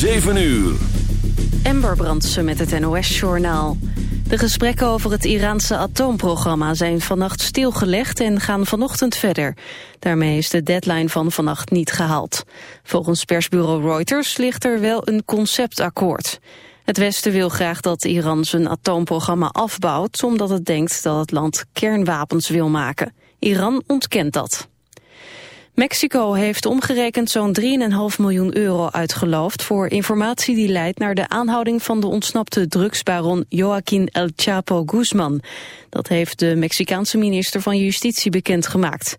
7 uur. Ember Brandsen met het NOS-journaal. De gesprekken over het Iraanse atoomprogramma zijn vannacht stilgelegd en gaan vanochtend verder. Daarmee is de deadline van vannacht niet gehaald. Volgens persbureau Reuters ligt er wel een conceptakkoord. Het Westen wil graag dat Iran zijn atoomprogramma afbouwt... omdat het denkt dat het land kernwapens wil maken. Iran ontkent dat. Mexico heeft omgerekend zo'n 3,5 miljoen euro uitgeloofd voor informatie die leidt naar de aanhouding van de ontsnapte drugsbaron Joaquín El Chapo Guzman. Dat heeft de Mexicaanse minister van Justitie bekendgemaakt.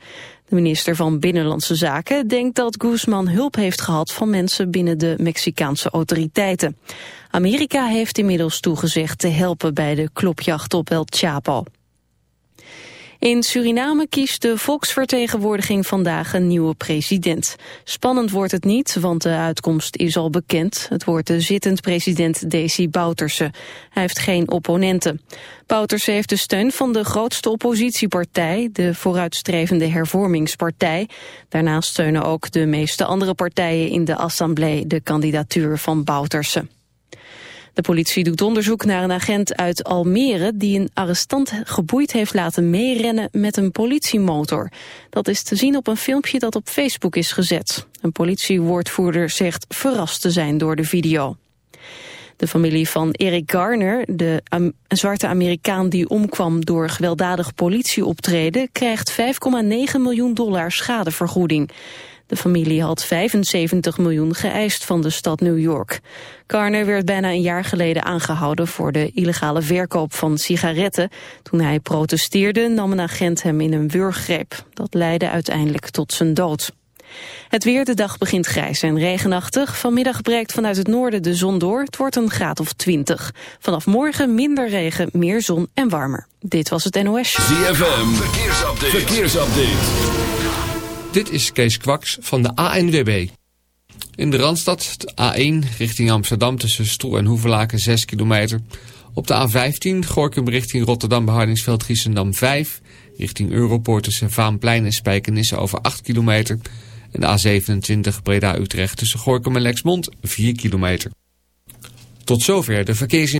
De minister van Binnenlandse Zaken denkt dat Guzman hulp heeft gehad van mensen binnen de Mexicaanse autoriteiten. Amerika heeft inmiddels toegezegd te helpen bij de klopjacht op El Chapo. In Suriname kiest de volksvertegenwoordiging vandaag een nieuwe president. Spannend wordt het niet, want de uitkomst is al bekend. Het wordt de zittend president Desi Bouterse. Hij heeft geen opponenten. Bouterse heeft de steun van de grootste oppositiepartij, de vooruitstrevende hervormingspartij. Daarnaast steunen ook de meeste andere partijen in de assemblée de kandidatuur van Bouterse. De politie doet onderzoek naar een agent uit Almere... die een arrestant geboeid heeft laten meerennen met een politiemotor. Dat is te zien op een filmpje dat op Facebook is gezet. Een politiewoordvoerder zegt verrast te zijn door de video. De familie van Eric Garner, de zwarte Amerikaan die omkwam door gewelddadig politieoptreden, krijgt 5,9 miljoen dollar schadevergoeding. De familie had 75 miljoen geëist van de stad New York. Garner werd bijna een jaar geleden aangehouden voor de illegale verkoop van sigaretten. Toen hij protesteerde nam een agent hem in een wurggreep. Dat leidde uiteindelijk tot zijn dood. Het weer, de dag begint grijs en regenachtig. Vanmiddag breekt vanuit het noorden de zon door. Het wordt een graad of 20. Vanaf morgen minder regen, meer zon en warmer. Dit was het NOS. ZFM, verkeersupdate. verkeersupdate. Dit is Kees Kwaks van de ANWB. In de Randstad, de A1 richting Amsterdam tussen Stroe en Hoevelaken 6 kilometer. Op de A15 Gorkum richting Rotterdam Behardingsveld Giesendam 5. Richting Europoort tussen Vaanplein en Spijkenisse over 8 kilometer. En de A27 Breda Utrecht tussen Gorkum en Lexmond 4 kilometer. Tot zover de verkeersin.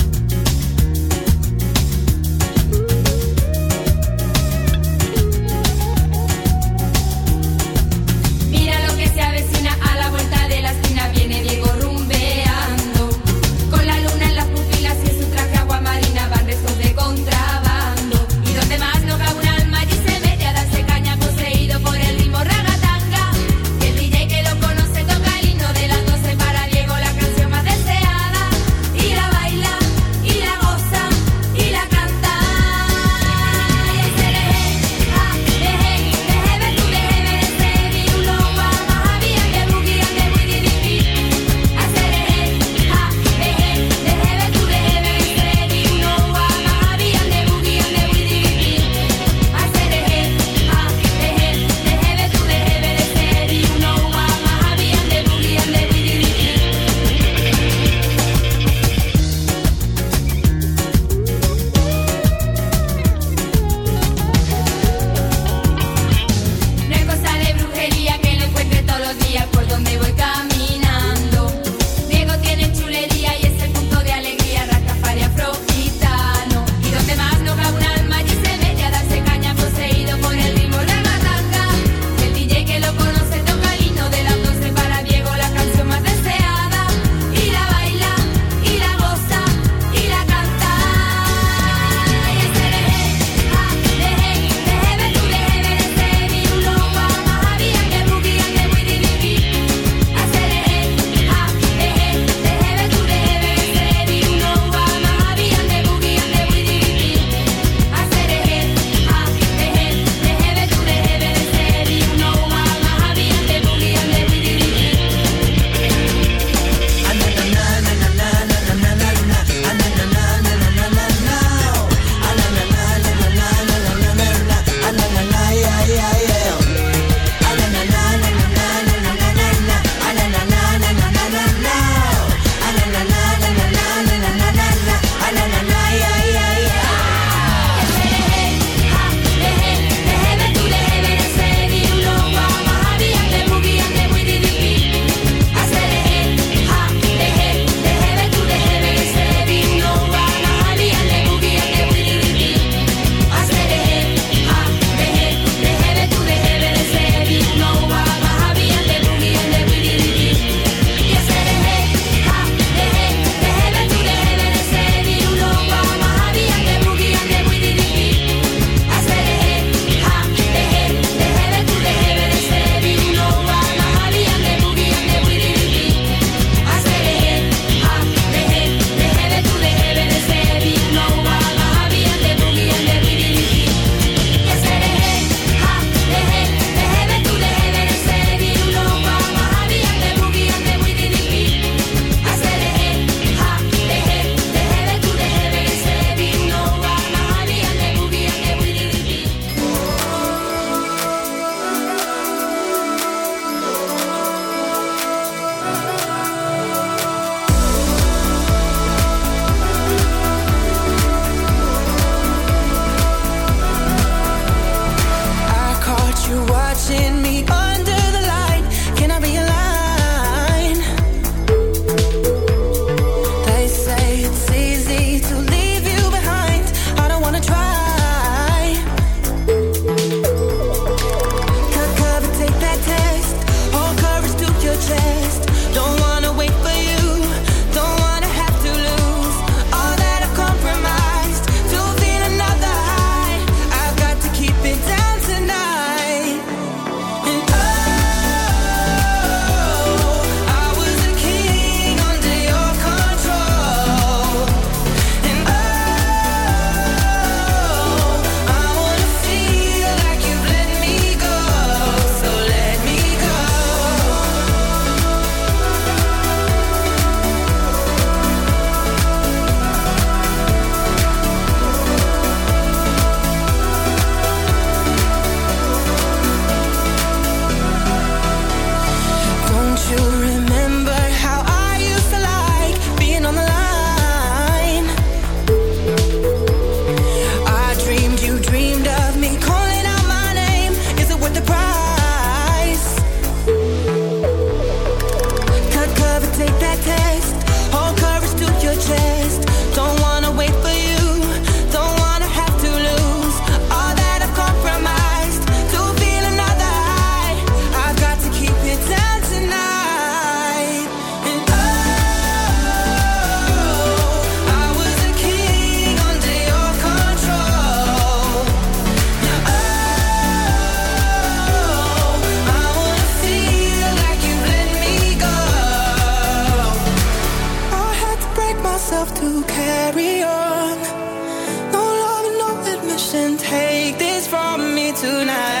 tonight.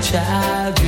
child.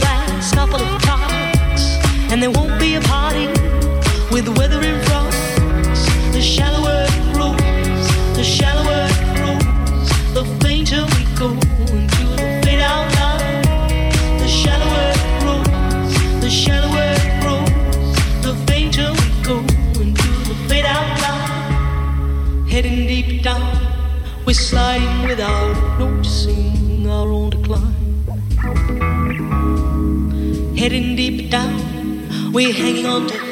Last couple of clocks, and there won't be a party with the weather. The shallower it grows, the shallower it grows, the fainter we go into the fade out line. The shallower it grows, the shallower it grows, the fainter we go into the fade out line. Heading deep down, we're sliding without we're hanging on to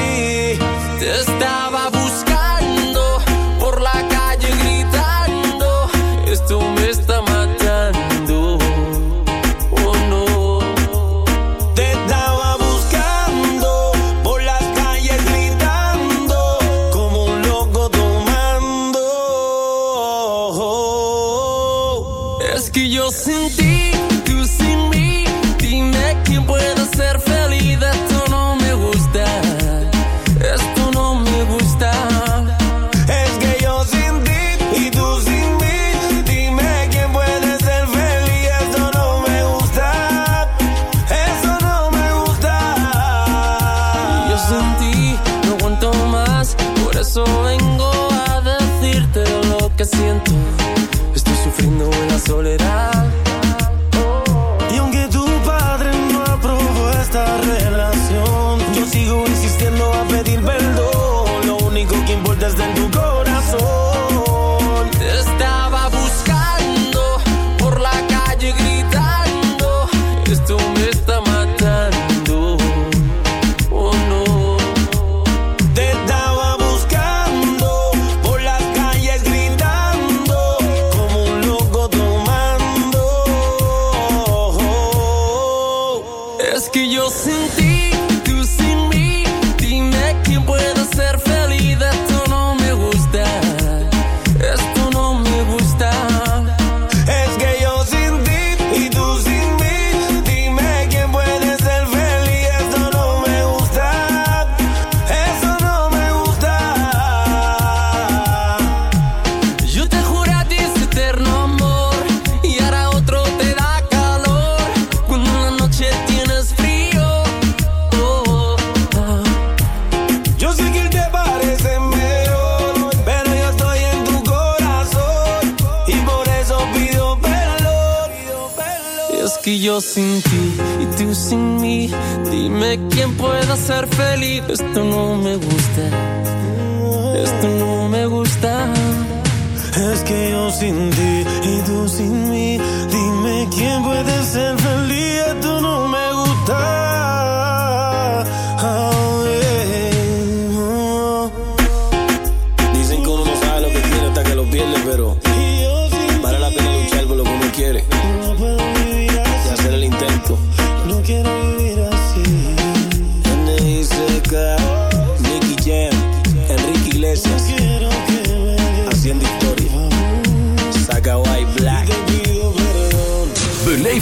que yo sin ti y tú sin mí.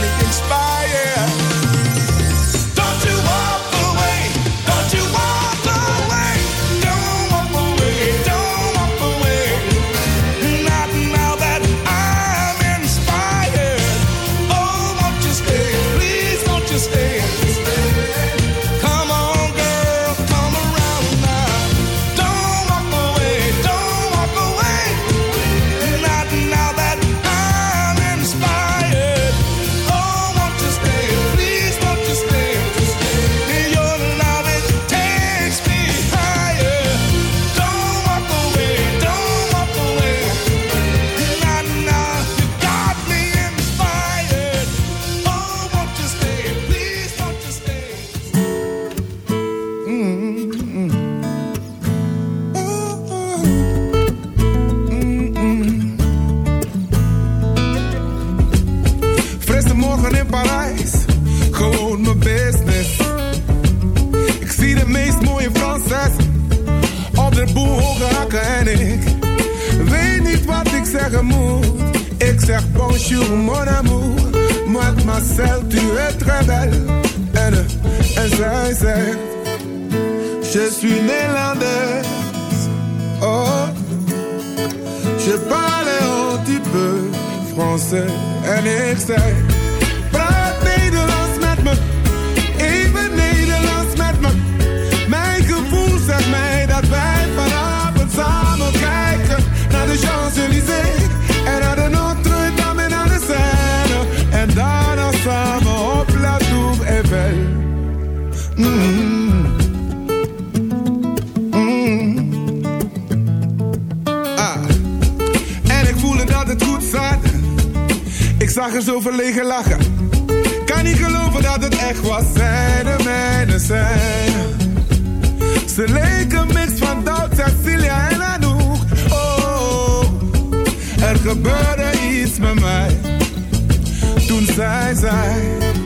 me inspired. Mm. Ah. En ik voelde dat het goed zat. Ik zag er zo verlegen lachen. Kan niet geloven dat het echt was, zij de mijne zijn. Ze leken mix van Doud, Cecilia en Anouk. Oh, er gebeurde iets met mij. Toen zij zei zij...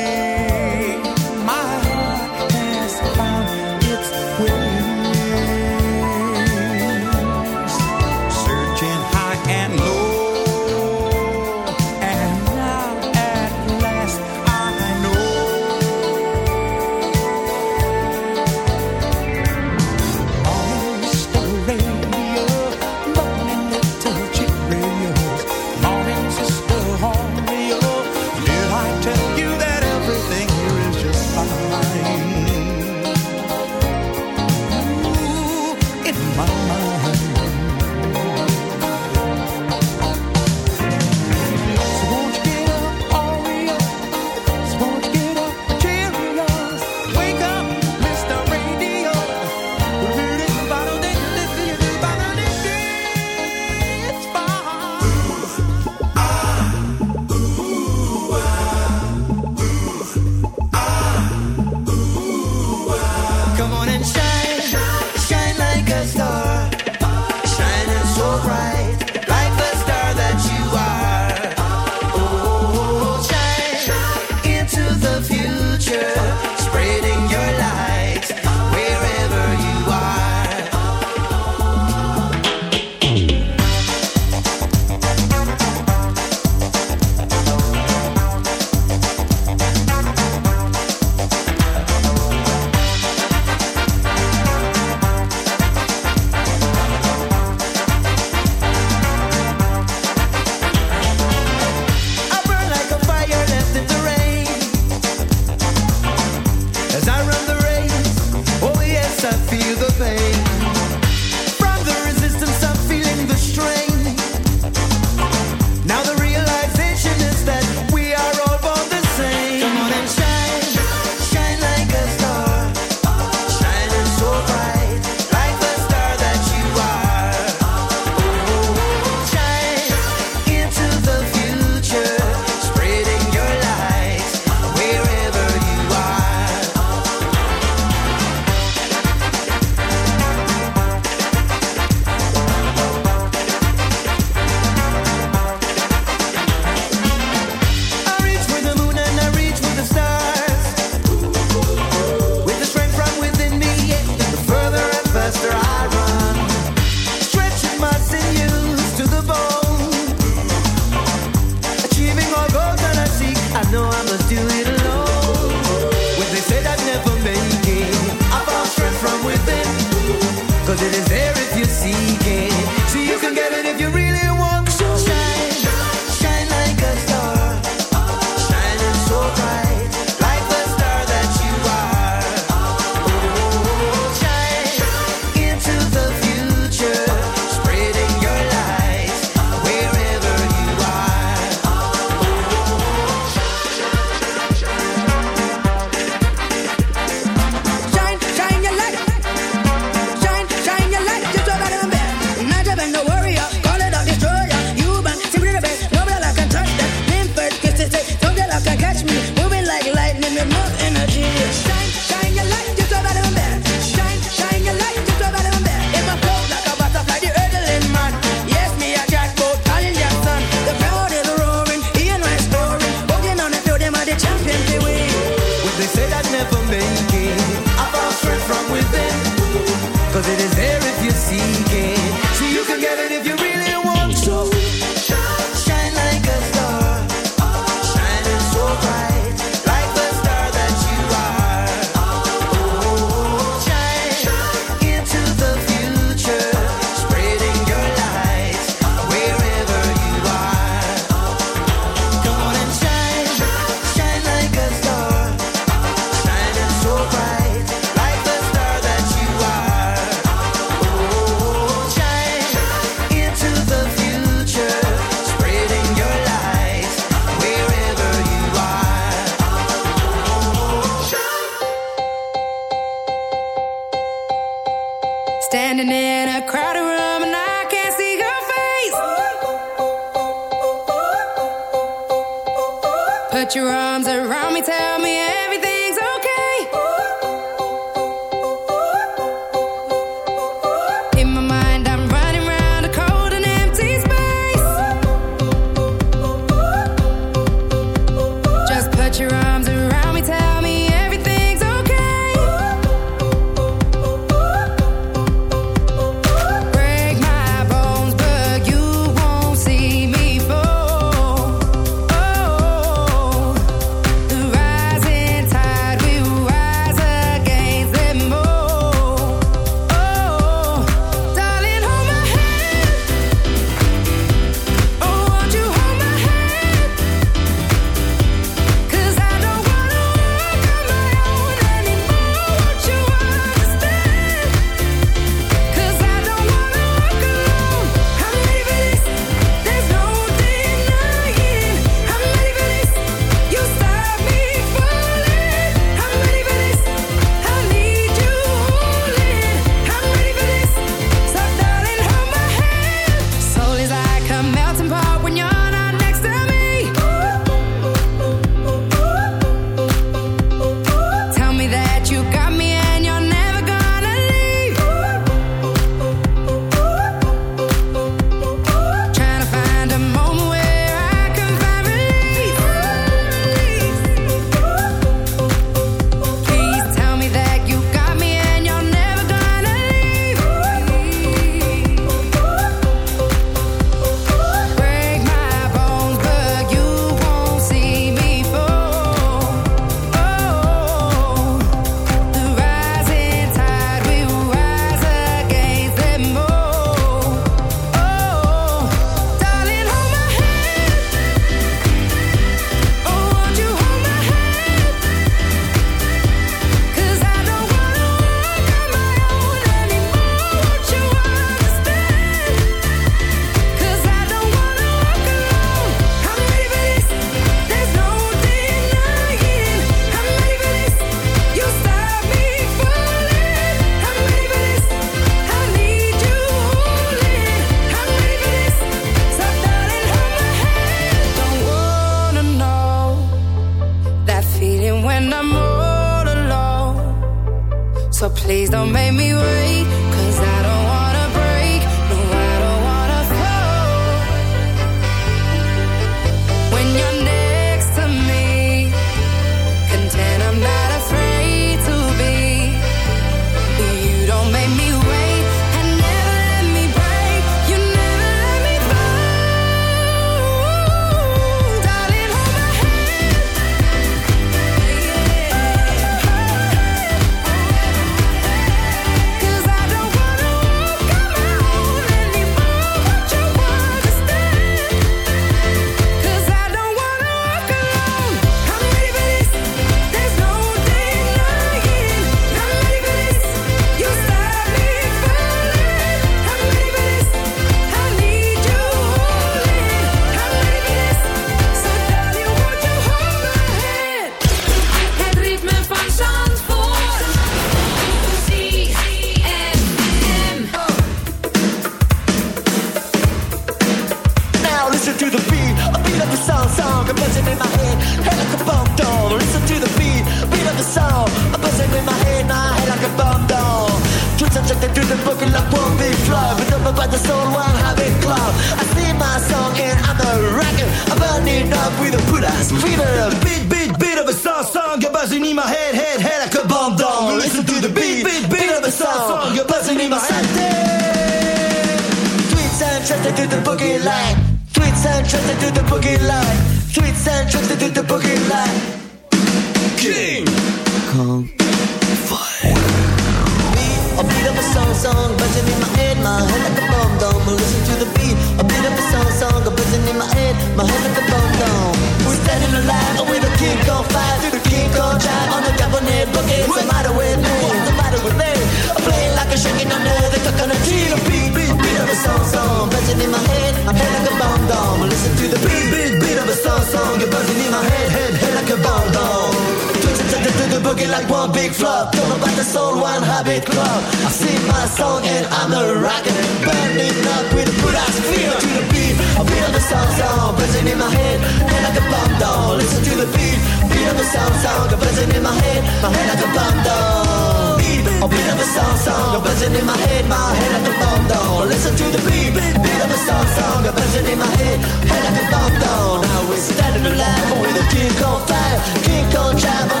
song, a buzzing in my head, my head like a bomb down. Listen to the beat, beat, beat of a song, song, a buzzing in my head, head like a bomb down. Now we're standing alive with a king called fire, king called travel.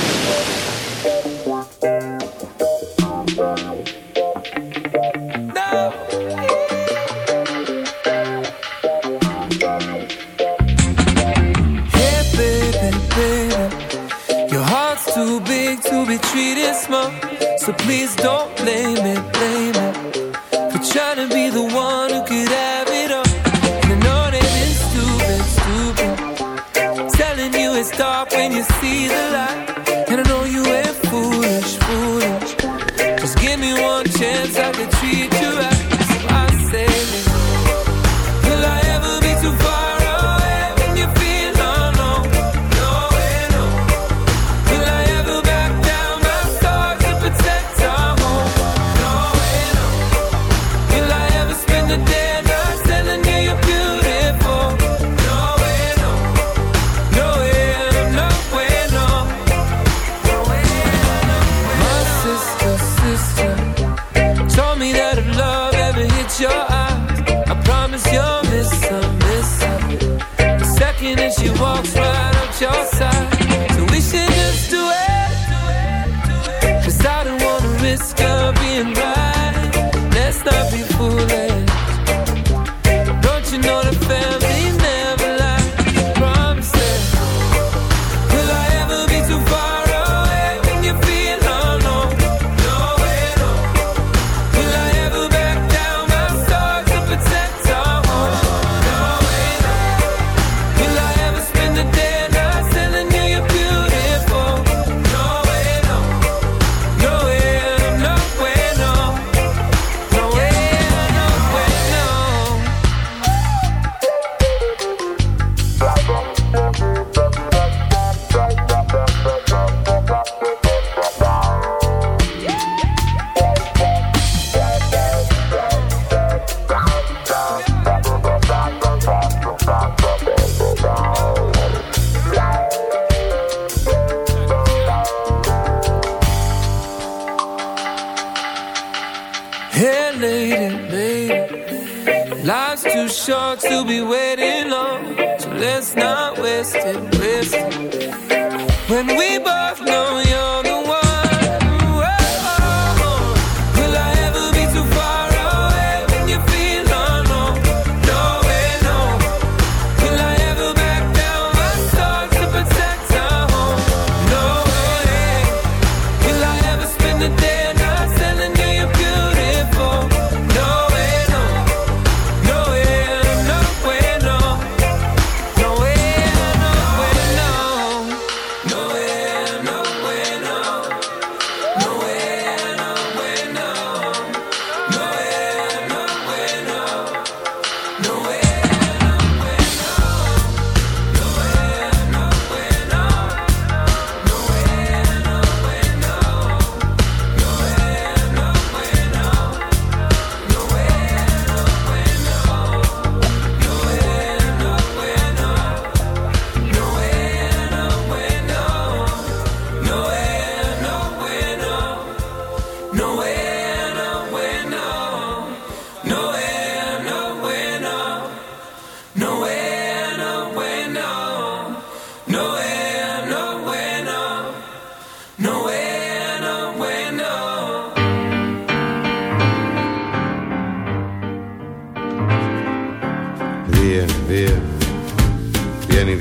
So please don't blame it.